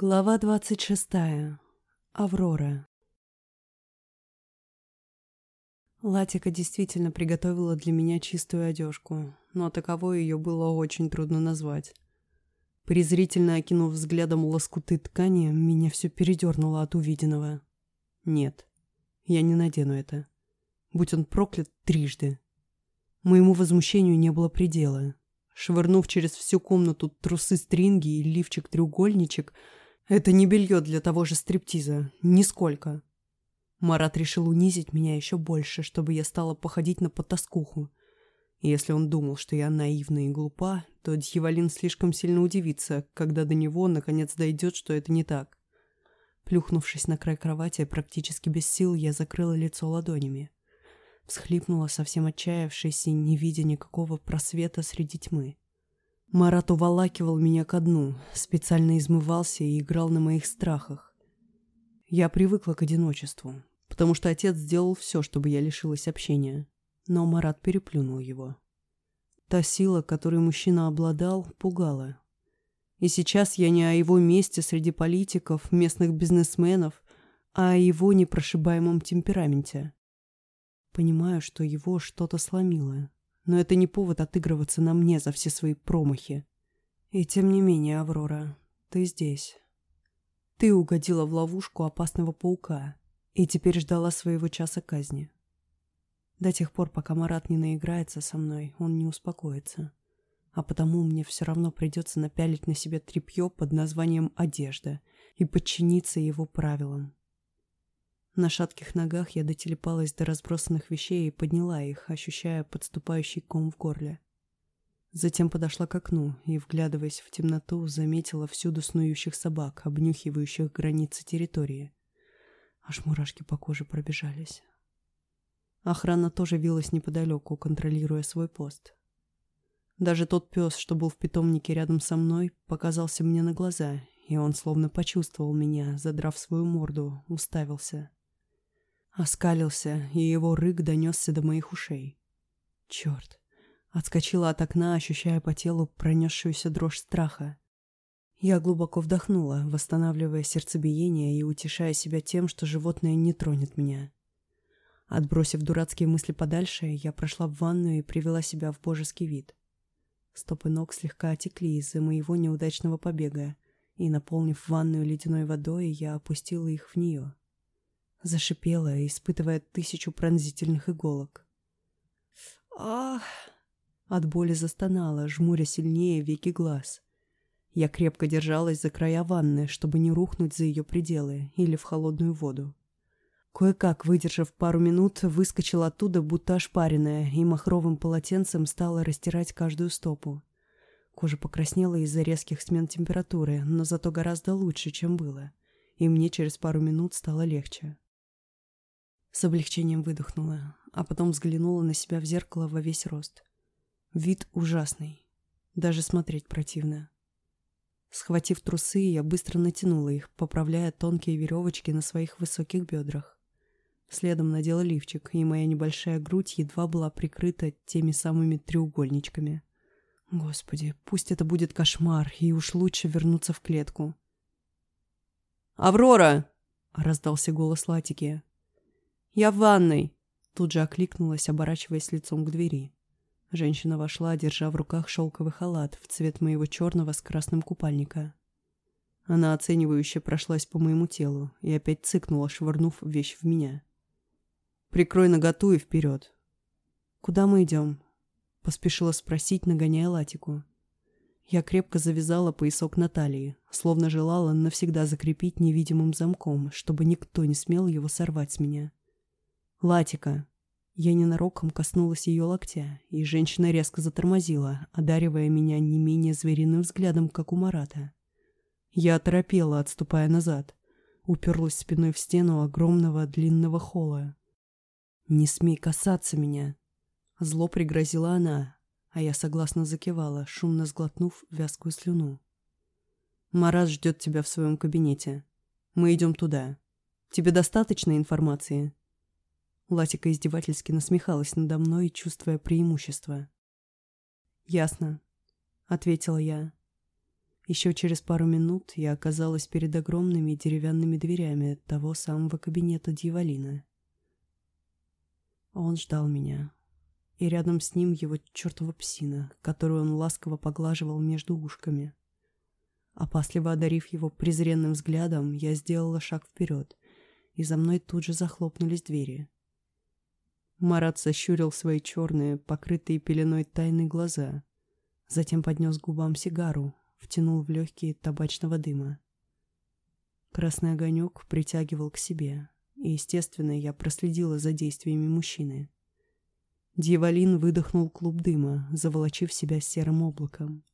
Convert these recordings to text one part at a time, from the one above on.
Глава двадцать шестая. Аврора. Латика действительно приготовила для меня чистую одежку, но таковой ее было очень трудно назвать. Презрительно окинув взглядом лоскуты ткани, меня все передернуло от увиденного. Нет, я не надену это. Будь он проклят трижды. Моему возмущению не было предела. Швырнув через всю комнату трусы-стринги и лифчик-треугольничек, это не белье для того же стриптиза. Нисколько. Марат решил унизить меня еще больше, чтобы я стала походить на потаскуху. Если он думал, что я наивна и глупа, то дьяволин слишком сильно удивится, когда до него наконец дойдет, что это не так. Плюхнувшись на край кровати, практически без сил, я закрыла лицо ладонями. Всхлипнула, совсем отчаявшись и не видя никакого просвета среди тьмы. Марат уволакивал меня ко дну, специально измывался и играл на моих страхах. Я привыкла к одиночеству, потому что отец сделал все, чтобы я лишилась общения. Но Марат переплюнул его. Та сила, которой мужчина обладал, пугала. И сейчас я не о его месте среди политиков, местных бизнесменов, а о его непрошибаемом темпераменте. Понимаю, что его что-то сломило, но это не повод отыгрываться на мне за все свои промахи. И тем не менее, Аврора, ты здесь. Ты угодила в ловушку опасного паука и теперь ждала своего часа казни. До тех пор, пока Марат не наиграется со мной, он не успокоится. А потому мне все равно придется напялить на себя тряпье под названием «одежда» и подчиниться его правилам. На шатких ногах я дотелепалась до разбросанных вещей и подняла их, ощущая подступающий ком в горле. Затем подошла к окну и, вглядываясь в темноту, заметила всюду снующих собак, обнюхивающих границы территории. Аж мурашки по коже пробежались. Охрана тоже вилась неподалеку, контролируя свой пост. Даже тот пес, что был в питомнике рядом со мной, показался мне на глаза, и он словно почувствовал меня, задрав свою морду, уставился. Оскалился, и его рык донесся до моих ушей. Черт. Отскочила от окна, ощущая по телу пронесшуюся дрожь страха. Я глубоко вдохнула, восстанавливая сердцебиение и утешая себя тем, что животное не тронет меня. Отбросив дурацкие мысли подальше, я прошла в ванную и привела себя в божеский вид. Стопы ног слегка отекли из-за моего неудачного побега, и, наполнив ванную ледяной водой, я опустила их в нее. Зашипела, испытывая тысячу пронзительных иголок. «Ах!» От боли застонала, жмуря сильнее веки глаз. Я крепко держалась за края ванны, чтобы не рухнуть за ее пределы или в холодную воду. Кое-как, выдержав пару минут, выскочила оттуда, будто ошпаренная, и махровым полотенцем стала растирать каждую стопу. Кожа покраснела из-за резких смен температуры, но зато гораздо лучше, чем было. И мне через пару минут стало легче. С облегчением выдохнула, а потом взглянула на себя в зеркало во весь рост. Вид ужасный. Даже смотреть противно. Схватив трусы, я быстро натянула их, поправляя тонкие веревочки на своих высоких бедрах. Следом надела лифчик, и моя небольшая грудь едва была прикрыта теми самыми треугольничками. Господи, пусть это будет кошмар, и уж лучше вернуться в клетку. «Аврора!» — раздался голос Латики. «Я в ванной!» Тут же окликнулась, оборачиваясь лицом к двери. Женщина вошла, держа в руках шелковый халат в цвет моего черного с красным купальника. Она оценивающе прошлась по моему телу и опять цыкнула, швырнув вещь в меня. «Прикрой наготу и вперед!» «Куда мы идем?» — поспешила спросить, нагоняя латику. Я крепко завязала поясок на талии, словно желала навсегда закрепить невидимым замком, чтобы никто не смел его сорвать с меня. «Латика!» Я ненароком коснулась ее локтя, и женщина резко затормозила, одаривая меня не менее звериным взглядом, как у Марата. Я оторопела, отступая назад. Уперлась спиной в стену огромного длинного холла. «Не смей касаться меня!» Зло пригрозила она, а я согласно закивала, шумно сглотнув вязкую слюну. «Марат ждет тебя в своем кабинете. Мы идем туда. Тебе достаточно информации?» Латика издевательски насмехалась надо мной, чувствуя преимущество. «Ясно», — ответила я. Еще через пару минут я оказалась перед огромными деревянными дверями того самого кабинета Дьяволина. Он ждал меня, и рядом с ним его чертова псина, которую он ласково поглаживал между ушками. Опасливо одарив его презренным взглядом, я сделала шаг вперед, и за мной тут же захлопнулись двери. Марат сощурил свои черные, покрытые пеленой тайны глаза, затем поднес губам сигару, втянул в легкие табачного дыма. Красный огонек притягивал к себе, и, естественно, я проследила за действиями мужчины. Дьяволин выдохнул клуб дыма, заволочив себя серым облаком.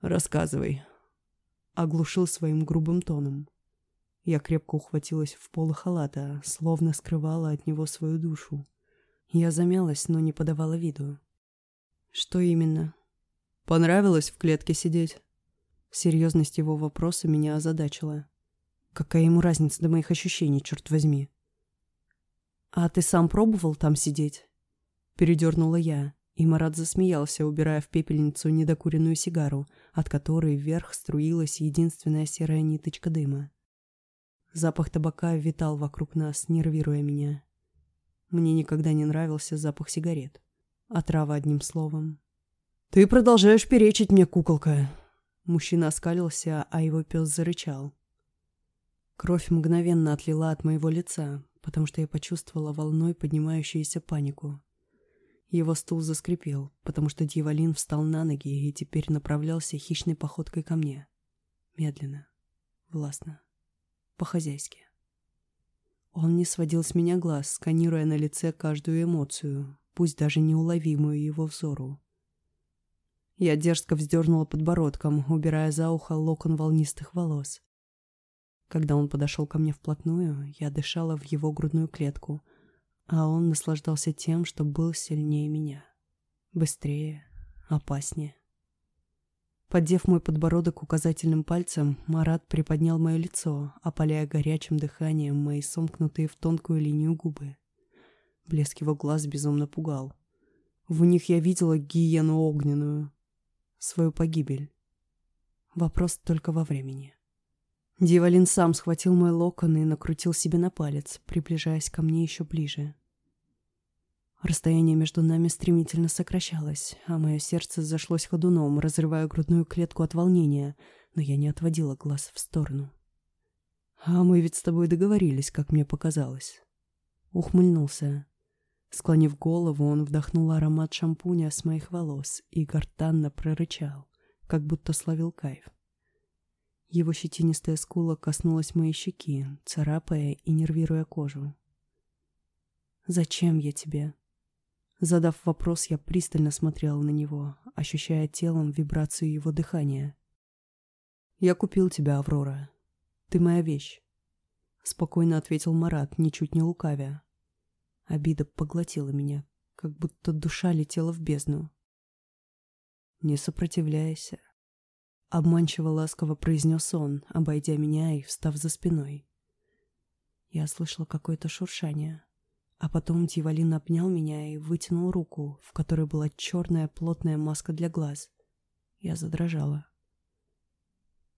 «Рассказывай», — оглушил своим грубым тоном. Я крепко ухватилась в полы халата, словно скрывала от него свою душу. Я замялась, но не подавала виду. «Что именно?» «Понравилось в клетке сидеть?» Серьезность его вопроса меня озадачила. Какая ему разница до моих ощущений, черт возьми? «А ты сам пробовал там сидеть?» Передернула я, и Марат засмеялся, убирая в пепельницу недокуренную сигару, от которой вверх струилась единственная серая ниточка дыма. Запах табака витал вокруг нас, нервируя меня. Мне никогда не нравился запах сигарет. Отрава одним словом. «Ты продолжаешь перечить мне, куколка!» Мужчина оскалился, а его пес зарычал. Кровь мгновенно отлила от моего лица, потому что я почувствовала волной поднимающуюся панику. Его стул заскрипел, потому что дьяволин встал на ноги и теперь направлялся хищной походкой ко мне. Медленно, властно по-хозяйски. Он не сводил с меня глаз, сканируя на лице каждую эмоцию, пусть даже неуловимую его взору. Я дерзко вздернула подбородком, убирая за ухо локон волнистых волос. Когда он подошел ко мне вплотную, я дышала в его грудную клетку, а он наслаждался тем, что был сильнее меня. Быстрее, опаснее. Поддев мой подбородок указательным пальцем, Марат приподнял мое лицо, опаляя горячим дыханием мои сомкнутые в тонкую линию губы. Блеск его глаз безумно пугал. В них я видела гиену огненную. Свою погибель. Вопрос только во времени. Дьяволин сам схватил мой локон и накрутил себе на палец, приближаясь ко мне еще ближе. Расстояние между нами стремительно сокращалось, а мое сердце зашлось ходуном, разрывая грудную клетку от волнения, но я не отводила глаз в сторону. «А мы ведь с тобой договорились, как мне показалось». Ухмыльнулся. Склонив голову, он вдохнул аромат шампуня с моих волос и гортанно прорычал, как будто словил кайф. Его щетинистая скула коснулась моей щеки, царапая и нервируя кожу. «Зачем я тебе?» Задав вопрос, я пристально смотрела на него, ощущая телом вибрацию его дыхания. «Я купил тебя, Аврора. Ты моя вещь», — спокойно ответил Марат, ничуть не лукавя. Обида поглотила меня, как будто душа летела в бездну. «Не сопротивляйся», — обманчиво ласково произнес он, обойдя меня и встав за спиной. Я слышала какое-то шуршание. А потом Дьяволин обнял меня и вытянул руку, в которой была черная плотная маска для глаз. Я задрожала.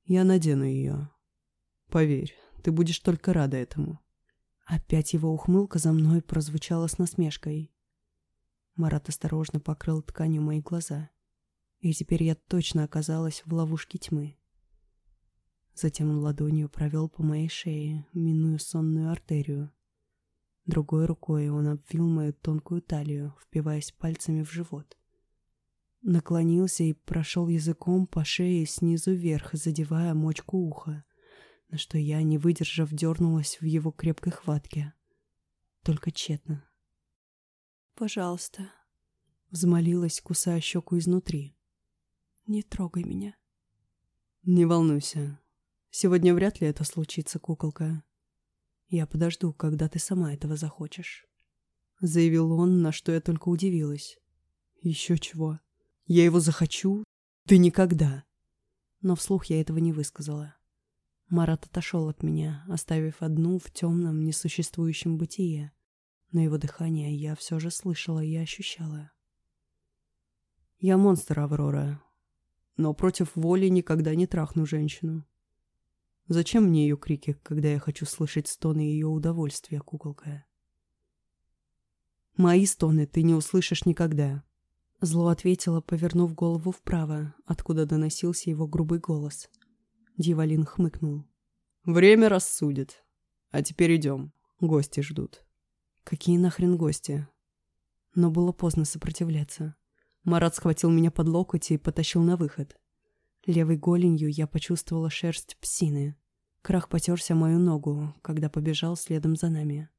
«Я надену ее. Поверь, ты будешь только рада этому». Опять его ухмылка за мной прозвучала с насмешкой. Марат осторожно покрыл тканью мои глаза, и теперь я точно оказалась в ловушке тьмы. Затем он ладонью провел по моей шее, минуя сонную артерию. Другой рукой он обвил мою тонкую талию, впиваясь пальцами в живот. Наклонился и прошел языком по шее снизу вверх, задевая мочку уха, на что я, не выдержав, дернулась в его крепкой хватке. Только тщетно. «Пожалуйста», — взмолилась, кусая щеку изнутри. «Не трогай меня». «Не волнуйся. Сегодня вряд ли это случится, куколка. Я подожду, когда ты сама этого захочешь. Заявил он, на что я только удивилась. Еще чего. Я его захочу? Ты никогда. Но вслух я этого не высказала. Марат отошел от меня, оставив одну в темном, несуществующем бытие. Но его дыхание я все же слышала и ощущала. «Я монстр, Аврора. но против воли никогда не трахну женщину. Зачем мне ее крики, когда я хочу слышать стоны ее удовольствия, куколка? Мои стоны ты не услышишь никогда. Зло ответила, повернув голову вправо, откуда доносился его грубый голос. Дьяволин хмыкнул. «Время рассудит. А теперь идем. Гости ждут». «Какие нахрен гости?» Но было поздно сопротивляться. Марат схватил меня под локоть и потащил на выход. Левой голенью я почувствовала шерсть псины. Крах потерся мою ногу, когда побежал следом за нами.